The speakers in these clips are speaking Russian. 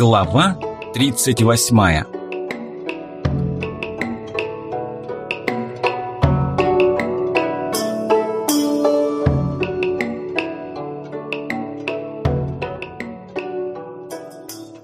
Глава 38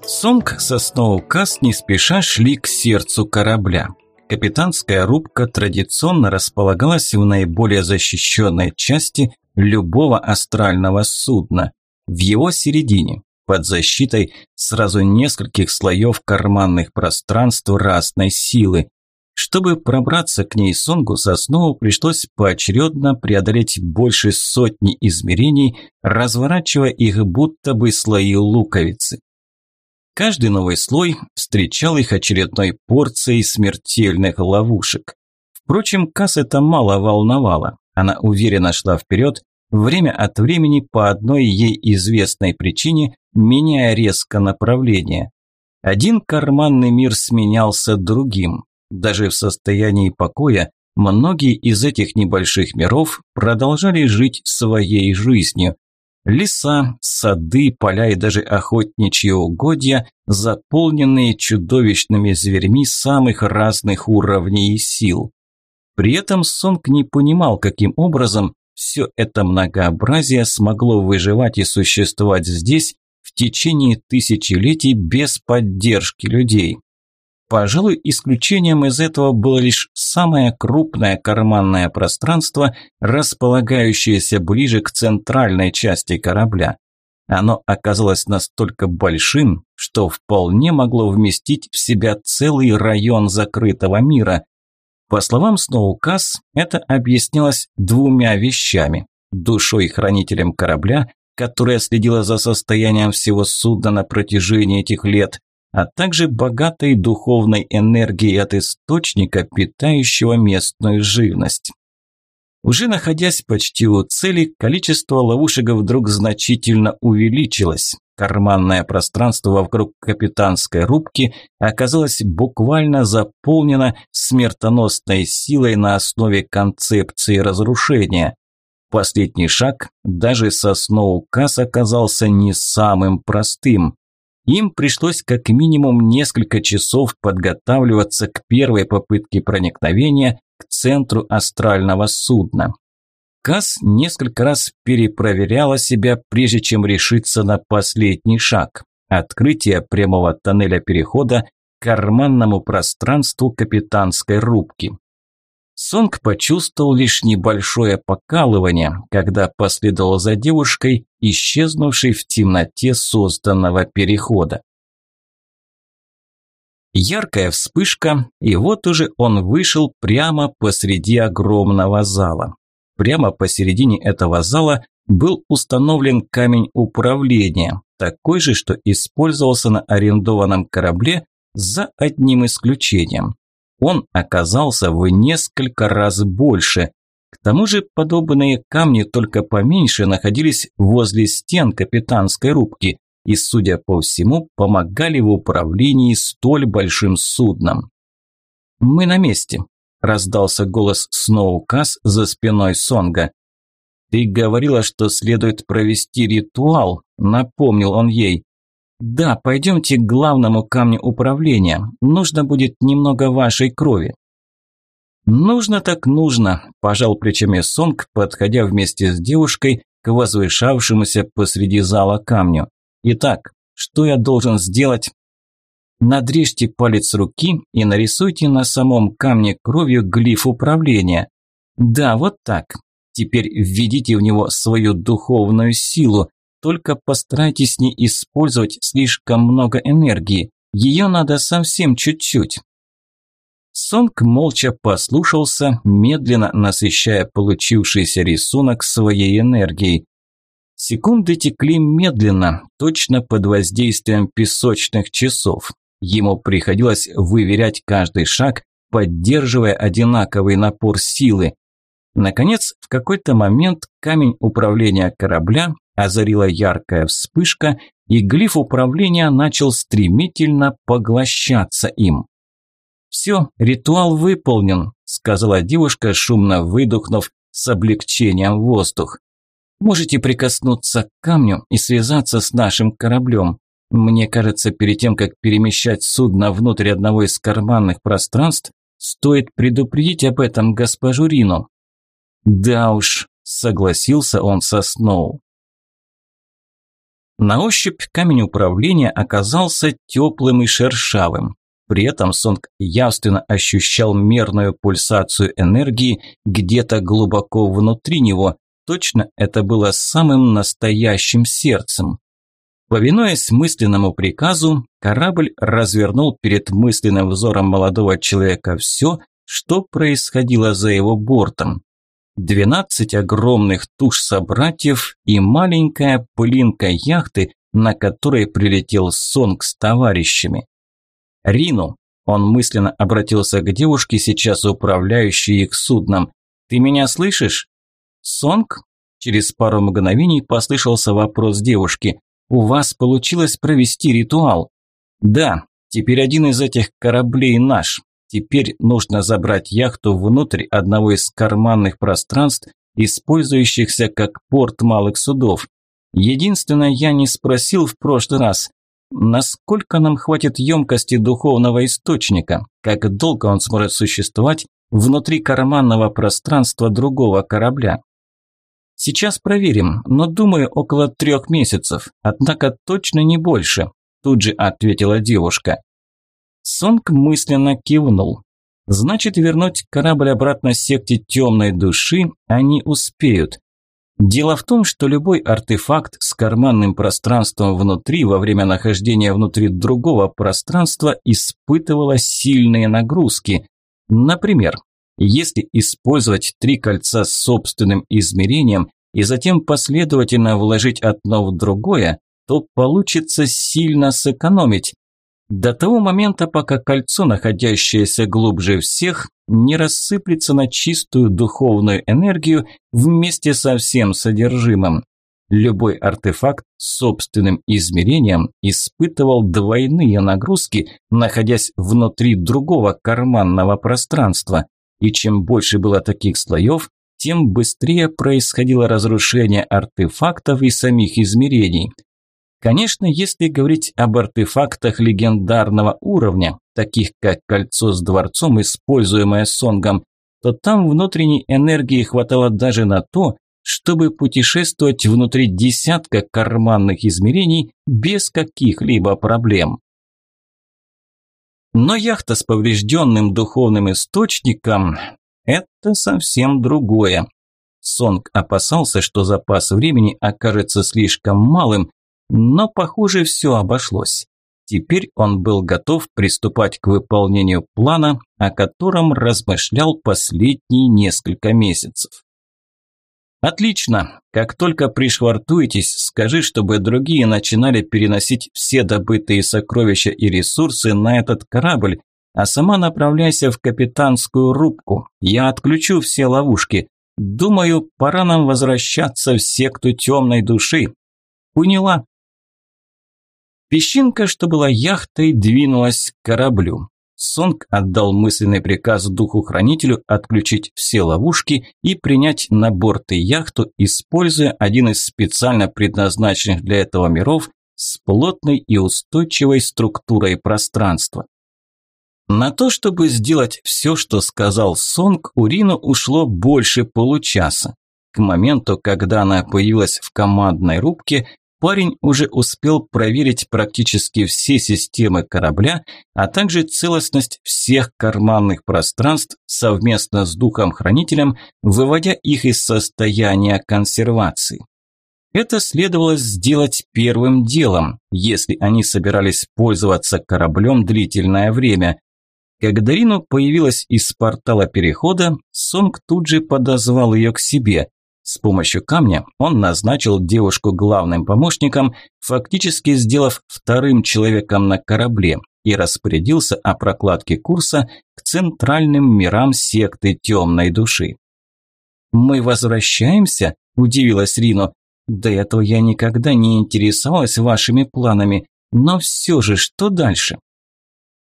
Сонг со Сноукас не спеша шли к сердцу корабля. Капитанская рубка традиционно располагалась в наиболее защищенной части любого астрального судна, в его середине, под защитой сразу нескольких слоев карманных пространств разной силы. Чтобы пробраться к ней Сонгу Соснову пришлось поочередно преодолеть больше сотни измерений, разворачивая их будто бы слои луковицы. Каждый новый слой встречал их очередной порцией смертельных ловушек. Впрочем, Касс это мало волновало. Она уверенно шла вперед, время от времени по одной ей известной причине, меняя резко направление. Один карманный мир сменялся другим. Даже в состоянии покоя многие из этих небольших миров продолжали жить своей жизнью, Леса, сады, поля и даже охотничьи угодья, заполненные чудовищными зверьми самых разных уровней и сил. При этом Сонг не понимал, каким образом все это многообразие смогло выживать и существовать здесь в течение тысячелетий без поддержки людей. Пожалуй, исключением из этого было лишь самое крупное карманное пространство, располагающееся ближе к центральной части корабля. Оно оказалось настолько большим, что вполне могло вместить в себя целый район закрытого мира. По словам Сноукас, это объяснялось двумя вещами. Душой-хранителем корабля, которая следила за состоянием всего судна на протяжении этих лет, а также богатой духовной энергией от источника, питающего местную живность. Уже находясь почти у цели, количество ловушек вдруг значительно увеличилось. Карманное пространство вокруг капитанской рубки оказалось буквально заполнено смертоносной силой на основе концепции разрушения. Последний шаг даже со Сноукас оказался не самым простым. Им пришлось как минимум несколько часов подготавливаться к первой попытке проникновения к центру астрального судна. Касс несколько раз перепроверяла себя, прежде чем решиться на последний шаг – открытие прямого тоннеля перехода к карманному пространству капитанской рубки. Сонг почувствовал лишь небольшое покалывание, когда последовал за девушкой, исчезнувшей в темноте созданного перехода. Яркая вспышка, и вот уже он вышел прямо посреди огромного зала. Прямо посередине этого зала был установлен камень управления, такой же, что использовался на арендованном корабле, за одним исключением он оказался в несколько раз больше. К тому же подобные камни только поменьше находились возле стен капитанской рубки и, судя по всему, помогали в управлении столь большим судном. «Мы на месте», – раздался голос Сноукас за спиной Сонга. «Ты говорила, что следует провести ритуал», – напомнил он ей. «Да, пойдемте к главному камню управления. Нужно будет немного вашей крови». «Нужно так нужно», – пожал плечами Сонг, подходя вместе с девушкой к возвышавшемуся посреди зала камню. «Итак, что я должен сделать?» Надрежьте палец руки и нарисуйте на самом камне кровью глиф управления. Да, вот так. Теперь введите в него свою духовную силу, только постарайтесь не использовать слишком много энергии. Ее надо совсем чуть-чуть. Сонг молча послушался, медленно насыщая получившийся рисунок своей энергией. Секунды текли медленно, точно под воздействием песочных часов. Ему приходилось выверять каждый шаг, поддерживая одинаковый напор силы. Наконец, в какой-то момент камень управления корабля озарила яркая вспышка, и глиф управления начал стремительно поглощаться им. «Все, ритуал выполнен», – сказала девушка, шумно выдохнув с облегчением воздух. «Можете прикоснуться к камню и связаться с нашим кораблем. Мне кажется, перед тем, как перемещать судно внутрь одного из карманных пространств, стоит предупредить об этом госпожу Рину». «Да уж», – согласился он со Сноу. На ощупь камень управления оказался теплым и шершавым. При этом Сонг явственно ощущал мерную пульсацию энергии где-то глубоко внутри него. Точно это было самым настоящим сердцем. Повинуясь мысленному приказу, корабль развернул перед мысленным взором молодого человека все, что происходило за его бортом. Двенадцать огромных туш собратьев и маленькая пылинка яхты, на которой прилетел Сонг с товарищами. Рину. Он мысленно обратился к девушке, сейчас управляющей их судном. «Ты меня слышишь?» «Сонг?» Через пару мгновений послышался вопрос девушки. «У вас получилось провести ритуал?» «Да, теперь один из этих кораблей наш. Теперь нужно забрать яхту внутрь одного из карманных пространств, использующихся как порт малых судов. Единственное, я не спросил в прошлый раз, Насколько нам хватит емкости духовного источника? Как долго он сможет существовать внутри карманного пространства другого корабля? Сейчас проверим, но думаю, около трех месяцев, однако точно не больше, тут же ответила девушка. Сонг мысленно кивнул. Значит, вернуть корабль обратно секте темной души они успеют. Дело в том, что любой артефакт с карманным пространством внутри во время нахождения внутри другого пространства испытывало сильные нагрузки. Например, если использовать три кольца с собственным измерением и затем последовательно вложить одно в другое, то получится сильно сэкономить. До того момента, пока кольцо, находящееся глубже всех, не рассыплется на чистую духовную энергию вместе со всем содержимым. Любой артефакт с собственным измерением испытывал двойные нагрузки, находясь внутри другого карманного пространства. И чем больше было таких слоев, тем быстрее происходило разрушение артефактов и самих измерений – Конечно, если говорить об артефактах легендарного уровня, таких как кольцо с дворцом, используемое Сонгом, то там внутренней энергии хватало даже на то, чтобы путешествовать внутри десятка карманных измерений без каких-либо проблем. Но яхта с поврежденным духовным источником – это совсем другое. Сонг опасался, что запас времени окажется слишком малым, но, похоже, все обошлось. Теперь он был готов приступать к выполнению плана, о котором размышлял последние несколько месяцев. «Отлично. Как только пришвартуетесь, скажи, чтобы другие начинали переносить все добытые сокровища и ресурсы на этот корабль, а сама направляйся в капитанскую рубку. Я отключу все ловушки. Думаю, пора нам возвращаться в секту темной души». «Поняла», Песчинка, что была яхтой, двинулась к кораблю. Сонг отдал мысленный приказ духу-хранителю отключить все ловушки и принять на борт яхту, используя один из специально предназначенных для этого миров с плотной и устойчивой структурой пространства. На то, чтобы сделать все, что сказал Сонг, Урину ушло больше получаса. К моменту, когда она появилась в командной рубке, парень уже успел проверить практически все системы корабля, а также целостность всех карманных пространств совместно с духом-хранителем, выводя их из состояния консервации. Это следовало сделать первым делом, если они собирались пользоваться кораблем длительное время. Когда Рину появилась из портала перехода, Сонг тут же подозвал ее к себе. С помощью камня он назначил девушку главным помощником, фактически сделав вторым человеком на корабле и распорядился о прокладке курса к центральным мирам секты темной души. «Мы возвращаемся?» – удивилась Рино. «До этого я никогда не интересовалась вашими планами, но все же, что дальше?»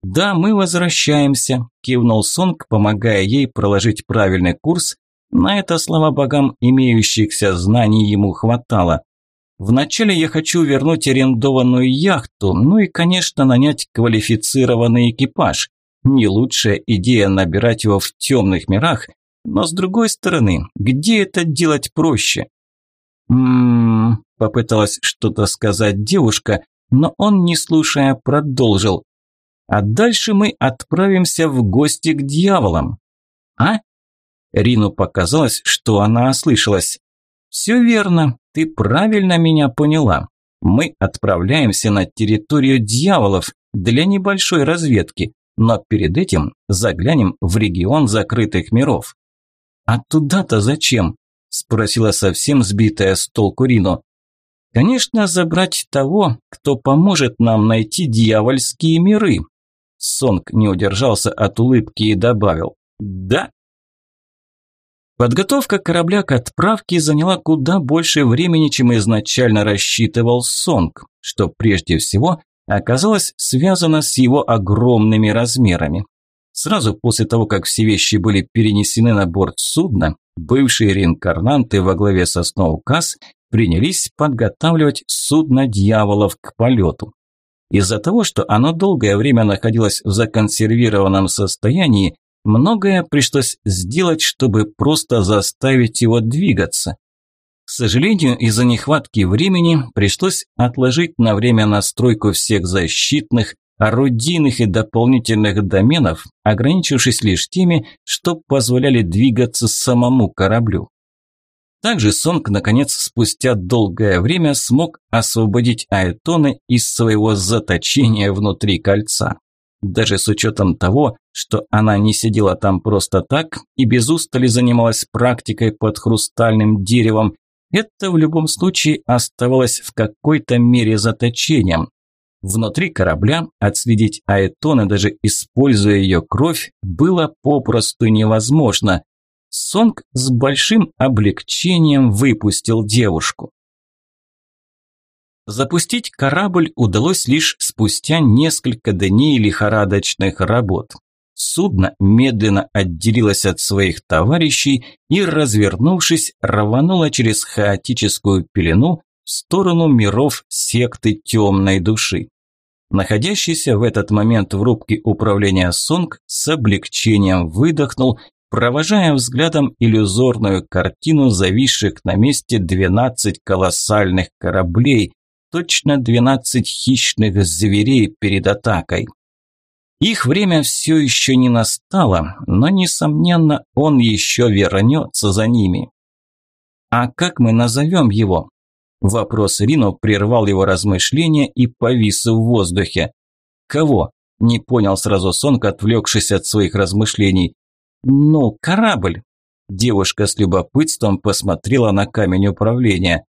«Да, мы возвращаемся», – кивнул Сонг, помогая ей проложить правильный курс на это, слава богам, имеющихся знаний ему хватало. Вначале я хочу вернуть арендованную яхту, ну и, конечно, нанять квалифицированный экипаж. Не лучшая идея набирать его в темных мирах, но с другой стороны, где это делать проще? Ммм, попыталась что-то сказать девушка, но он, не слушая, продолжил. А дальше мы отправимся в гости к дьяволам. А? Рину показалось, что она ослышалась. Все верно, ты правильно меня поняла. Мы отправляемся на территорию дьяволов для небольшой разведки, но перед этим заглянем в регион закрытых миров. А туда-то зачем? спросила совсем сбитая с толку Рино. Конечно, забрать того, кто поможет нам найти дьявольские миры. Сонг не удержался от улыбки и добавил: "Да, Подготовка корабля к отправке заняла куда больше времени, чем изначально рассчитывал Сонг, что прежде всего оказалось связано с его огромными размерами. Сразу после того, как все вещи были перенесены на борт судна, бывшие реинкарнанты во главе со Сноукас принялись подготавливать судно дьяволов к полету. Из-за того, что оно долгое время находилось в законсервированном состоянии, Многое пришлось сделать, чтобы просто заставить его двигаться. К сожалению, из-за нехватки времени пришлось отложить на время настройку всех защитных, орудийных и дополнительных доменов, ограничившись лишь теми, что позволяли двигаться самому кораблю. Также Сонг, наконец, спустя долгое время смог освободить Аэтоны из своего заточения внутри кольца. Даже с учетом того, что она не сидела там просто так и без устали занималась практикой под хрустальным деревом, это в любом случае оставалось в какой-то мере заточением. Внутри корабля отследить Аэтона, даже используя ее кровь, было попросту невозможно. Сонг с большим облегчением выпустил девушку. Запустить корабль удалось лишь спустя несколько дней лихорадочных работ. Судно медленно отделилось от своих товарищей и, развернувшись, рвануло через хаотическую пелену в сторону миров секты темной души. Находящийся в этот момент в рубке управления Сонг с облегчением выдохнул, провожая взглядом иллюзорную картину зависших на месте 12 колоссальных кораблей, точно 12 хищных зверей перед атакой. Их время все еще не настало, но, несомненно, он еще вернется за ними. «А как мы назовем его?» Вопрос Рино прервал его размышления и повис в воздухе. «Кого?» – не понял сразу Сонг, отвлекшись от своих размышлений. «Ну, корабль». Девушка с любопытством посмотрела на камень управления.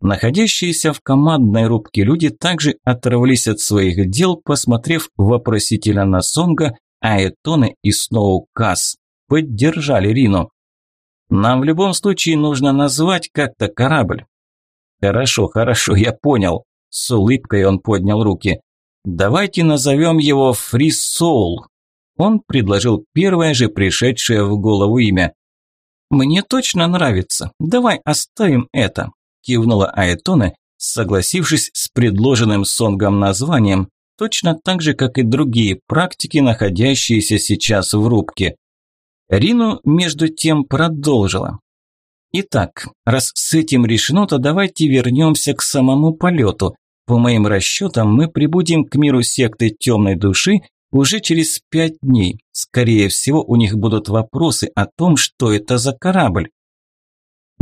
Находящиеся в командной рубке люди также оторвались от своих дел, посмотрев вопросительно на Сонга, а Этоне и Сноу Касс поддержали Рину. «Нам в любом случае нужно назвать как-то корабль». «Хорошо, хорошо, я понял», – с улыбкой он поднял руки. «Давайте назовем его Free Soul». Он предложил первое же пришедшее в голову имя. «Мне точно нравится. Давай оставим это кивнула Аэтона, согласившись с предложенным Сонгом названием, точно так же, как и другие практики, находящиеся сейчас в рубке. Рину, между тем, продолжила. Итак, раз с этим решено, то давайте вернемся к самому полету. По моим расчетам, мы прибудем к миру секты темной души уже через пять дней. Скорее всего, у них будут вопросы о том, что это за корабль.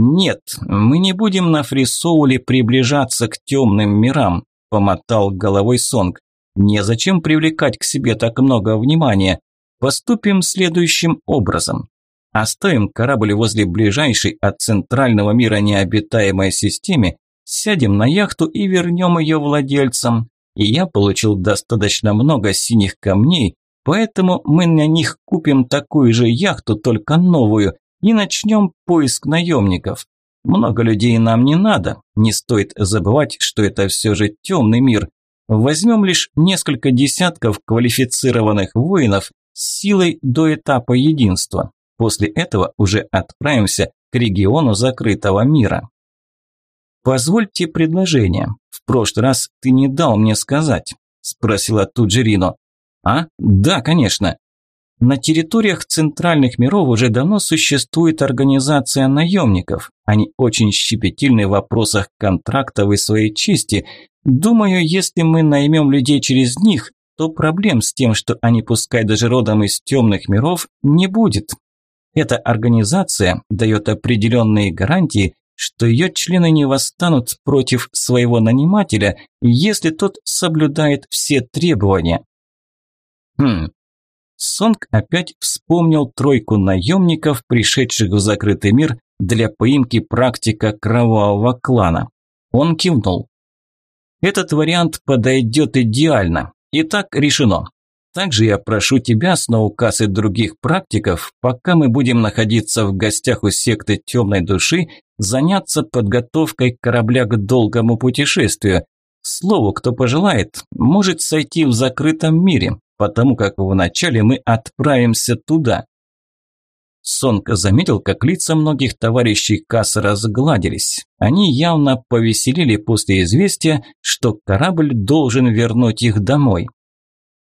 «Нет, мы не будем на Фрисоуле приближаться к темным мирам», – помотал головой Сонг. «Незачем привлекать к себе так много внимания. Поступим следующим образом. Оставим корабль возле ближайшей от центрального мира необитаемой системы, сядем на яхту и вернем ее владельцам. И я получил достаточно много синих камней, поэтому мы на них купим такую же яхту, только новую, и начнем поиск наемников. Много людей нам не надо, не стоит забывать, что это все же темный мир. Возьмем лишь несколько десятков квалифицированных воинов с силой до этапа единства. После этого уже отправимся к региону закрытого мира. «Позвольте предложение. В прошлый раз ты не дал мне сказать», – спросила тут. «А? Да, конечно. На территориях центральных миров уже давно существует организация наемников. Они очень щепетильны в вопросах контрактов и своей чести. Думаю, если мы наймем людей через них, то проблем с тем, что они пускай даже родом из темных миров, не будет. Эта организация дает определенные гарантии, что ее члены не восстанут против своего нанимателя, если тот соблюдает все требования. Хм, Сонг опять вспомнил тройку наемников, пришедших в закрытый мир для поимки практика кровавого клана. Он кивнул. Этот вариант подойдет идеально. Итак, решено. Также я прошу тебя, Сноукас и других практиков, пока мы будем находиться в гостях у секты темной души, заняться подготовкой корабля к долгому путешествию. К слову, кто пожелает, может сойти в закрытом мире, потому как вначале мы отправимся туда. Сонка заметил, как лица многих товарищей Касс разгладились. Они явно повеселили после известия, что корабль должен вернуть их домой.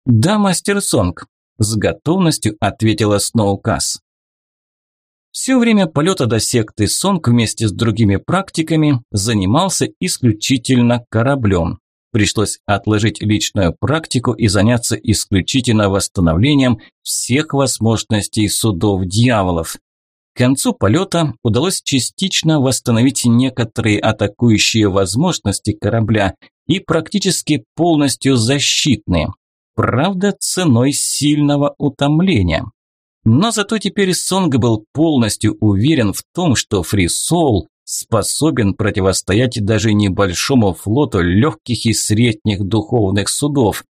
«Да, мастер Сонг», – с готовностью ответила Сноукас. Все время полета до секты Сонг вместе с другими практиками занимался исключительно кораблем. Пришлось отложить личную практику и заняться исключительно восстановлением всех возможностей судов дьяволов. К концу полета удалось частично восстановить некоторые атакующие возможности корабля и практически полностью защитные. Правда, ценой сильного утомления. Но зато теперь Сонг был полностью уверен в том, что Фрисол способен противостоять даже небольшому флоту легких и средних духовных судов.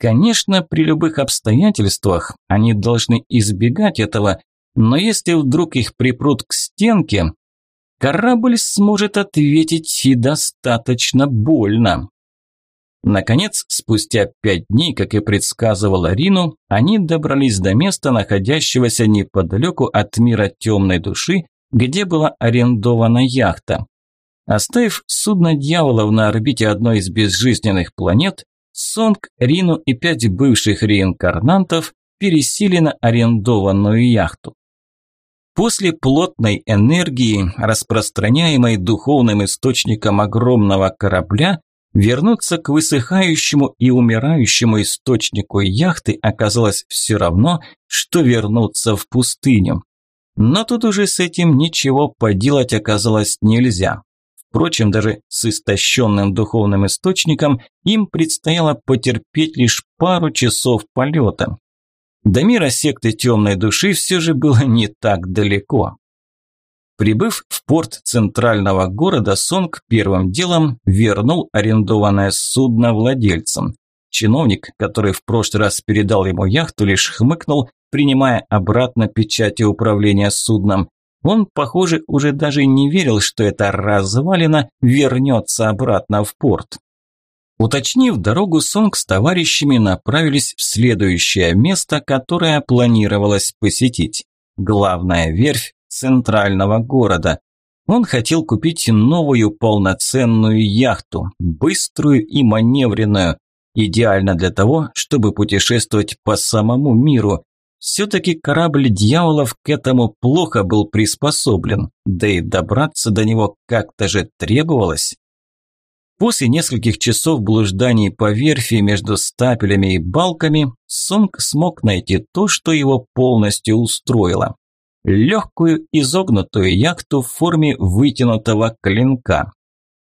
Конечно, при любых обстоятельствах они должны избегать этого, но если вдруг их припрут к стенке, корабль сможет ответить и достаточно больно. Наконец, спустя пять дней, как и предсказывала Рину, они добрались до места, находящегося неподалеку от мира темной души, где была арендована яхта. Оставив судно дьяволов на орбите одной из безжизненных планет, Сонг, Рину и пять бывших реинкарнантов пересели на арендованную яхту. После плотной энергии, распространяемой духовным источником огромного корабля, вернуться к высыхающему и умирающему источнику яхты оказалось все равно, что вернуться в пустыню. Но тут уже с этим ничего поделать оказалось нельзя. Впрочем, даже с истощенным духовным источником им предстояло потерпеть лишь пару часов полета. До мира секты темной души все же было не так далеко. Прибыв в порт центрального города, Сонг первым делом вернул арендованное судно владельцам. Чиновник, который в прошлый раз передал ему яхту, лишь хмыкнул принимая обратно печати управления судном. Он, похоже, уже даже не верил, что эта развалина вернется обратно в порт. Уточнив дорогу, Сонг с товарищами направились в следующее место, которое планировалось посетить. Главная верфь центрального города. Он хотел купить новую полноценную яхту, быструю и маневренную, идеально для того, чтобы путешествовать по самому миру, все-таки корабль дьяволов к этому плохо был приспособлен, да и добраться до него как-то же требовалось. После нескольких часов блужданий по верфи между стапелями и балками, Сонг смог найти то, что его полностью устроило. Легкую изогнутую яхту в форме вытянутого клинка.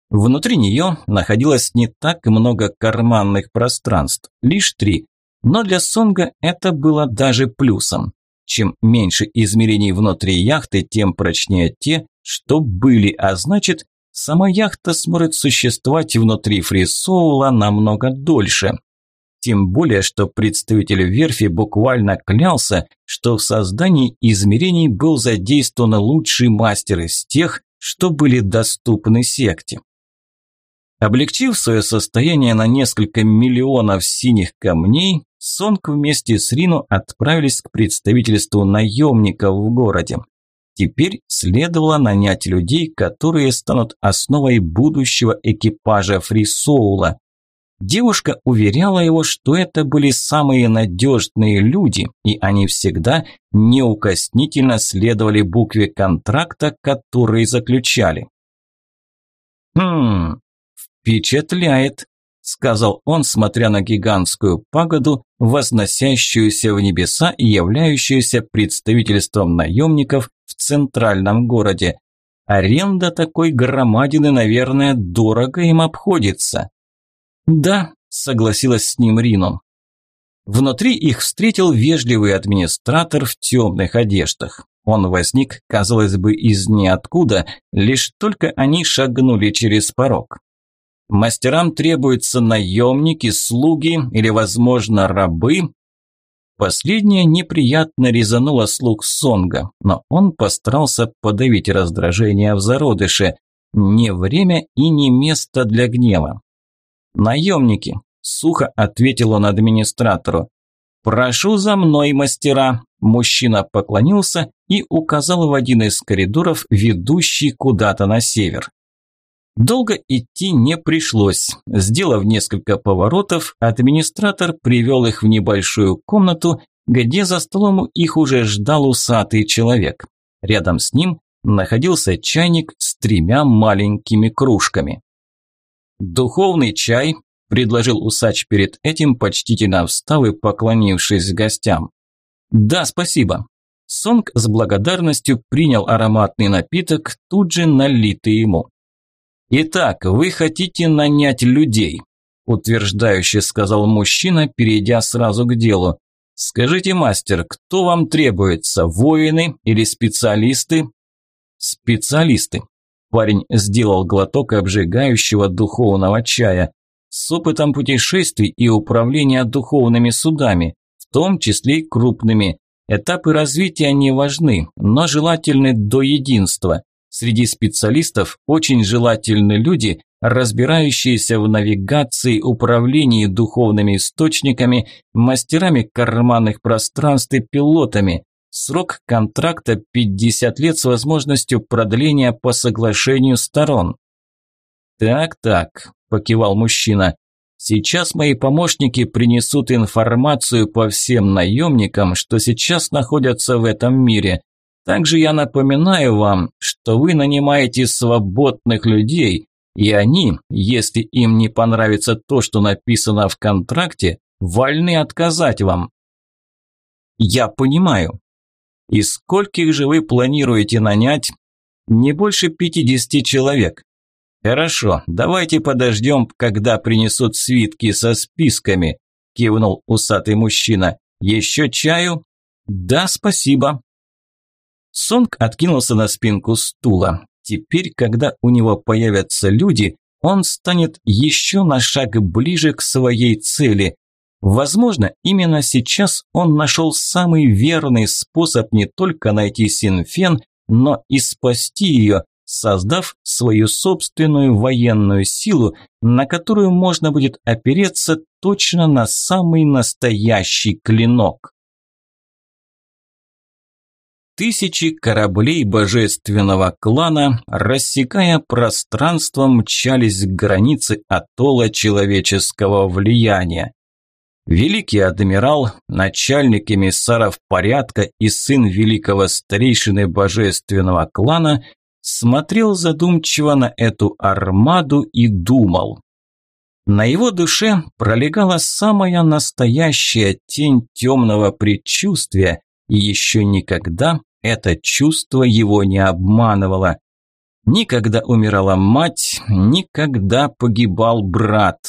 Внутри нее находилось не так много карманных пространств, лишь три, но для Сонга это было даже плюсом. Чем меньше измерений внутри яхты, тем прочнее те, что были, а значит, сама яхта сможет существовать внутри фрисоула намного дольше. Тем более, что представитель верфи буквально клялся, что в создании измерений был задействован лучший мастер из тех, что были доступны секте. Облегчив свое состояние на несколько миллионов синих камней, Сонг вместе с Рину отправились к представительству наемников в городе. Теперь следовало нанять людей, которые станут основой будущего экипажа Фрисоула. Девушка уверяла его, что это были самые надежные люди, и они всегда неукоснительно следовали букве контракта, который заключали. «Хм, впечатляет», – сказал он, смотря на гигантскую пагоду, возносящуюся в небеса и являющуюся представительством наемников в центральном городе. Аренда такой громадины, наверное, дорого им обходится. Да, согласилась с ним Рино. Внутри их встретил вежливый администратор в темных одеждах. Он возник, казалось бы, из ниоткуда, лишь только они шагнули через порог. Мастерам требуются наемники, слуги или, возможно, рабы, Последнее неприятно резануло слух Сонга, но он постарался подавить раздражение в зародыше. Не время и не место для гнева. «Наемники», – сухо ответил он администратору. «Прошу за мной, мастера!» Мужчина поклонился и указал в один из коридоров, ведущий куда-то на север. Долго идти не пришлось. Сделав несколько поворотов, администратор привел их в небольшую комнату, где за столом их уже ждал усатый человек. Рядом с ним находился чайник с тремя маленькими кружками. «Духовный чай», – предложил усач перед этим, почтительно встав и поклонившись гостям. «Да, спасибо». Сонг с благодарностью принял ароматный напиток, тут же налитый ему. «Итак, вы хотите нанять людей», – утверждающе сказал мужчина, перейдя сразу к делу. «Скажите, мастер, кто вам требуется, воины или специалисты?» «Специалисты». Парень сделал глоток обжигающего духовного чая с опытом путешествий и управления духовными судами, в том числе и крупными. Этапы развития не важны, но желательны до единства. Среди специалистов очень желательны люди, разбирающиеся в навигации, управлении духовными источниками, мастерами карманных пространств и пилотами. Срок контракта 50 лет с возможностью продления по соглашению сторон. «Так-так», – покивал мужчина, – «сейчас мои помощники принесут информацию по всем наемникам, что сейчас находятся в этом мире. Также я напоминаю вам, что вы нанимаете свободных людей, и они, если им не понравится то, что написано в контракте, вольны отказать вам. Я понимаю. И скольких же вы планируете нанять? Не больше 50 человек. Хорошо, давайте подождем, когда принесут свитки со списками, кивнул усатый мужчина. Еще чаю? Да, спасибо, Сонг откинулся на спинку стула. Теперь, когда у него появятся люди, он станет еще на шаг ближе к своей цели. Возможно, именно сейчас он нашел самый верный способ не только найти Синфен, но и спасти ее, создав свою собственную военную силу, на которую можно будет опереться точно на самый настоящий клинок. Тысячи кораблей божественного клана, рассекая пространство, мчались к границе атолла человеческого влияния. Великий адмирал, начальник эмиссаров порядка и сын великого старейшины божественного клана смотрел задумчиво на эту армаду и думал. На его душе пролегала самая настоящая тень темного предчувствия, и еще никогда это чувство его не обманывало. Никогда умирала мать, никогда погибал брат.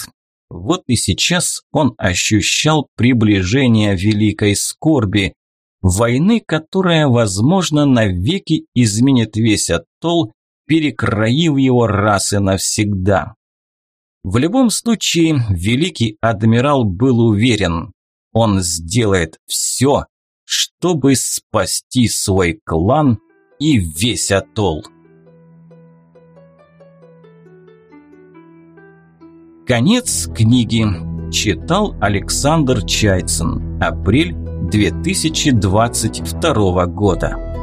Вот и сейчас он ощущал приближение великой скорби, войны, которая, возможно, навеки изменит весь атолл, перекроив его раз и навсегда. В любом случае, великий адмирал был уверен, он сделает все, чтобы спасти свой клан и весь атолл. Конец книги. Читал Александр Чайцин. Апрель 2022 года.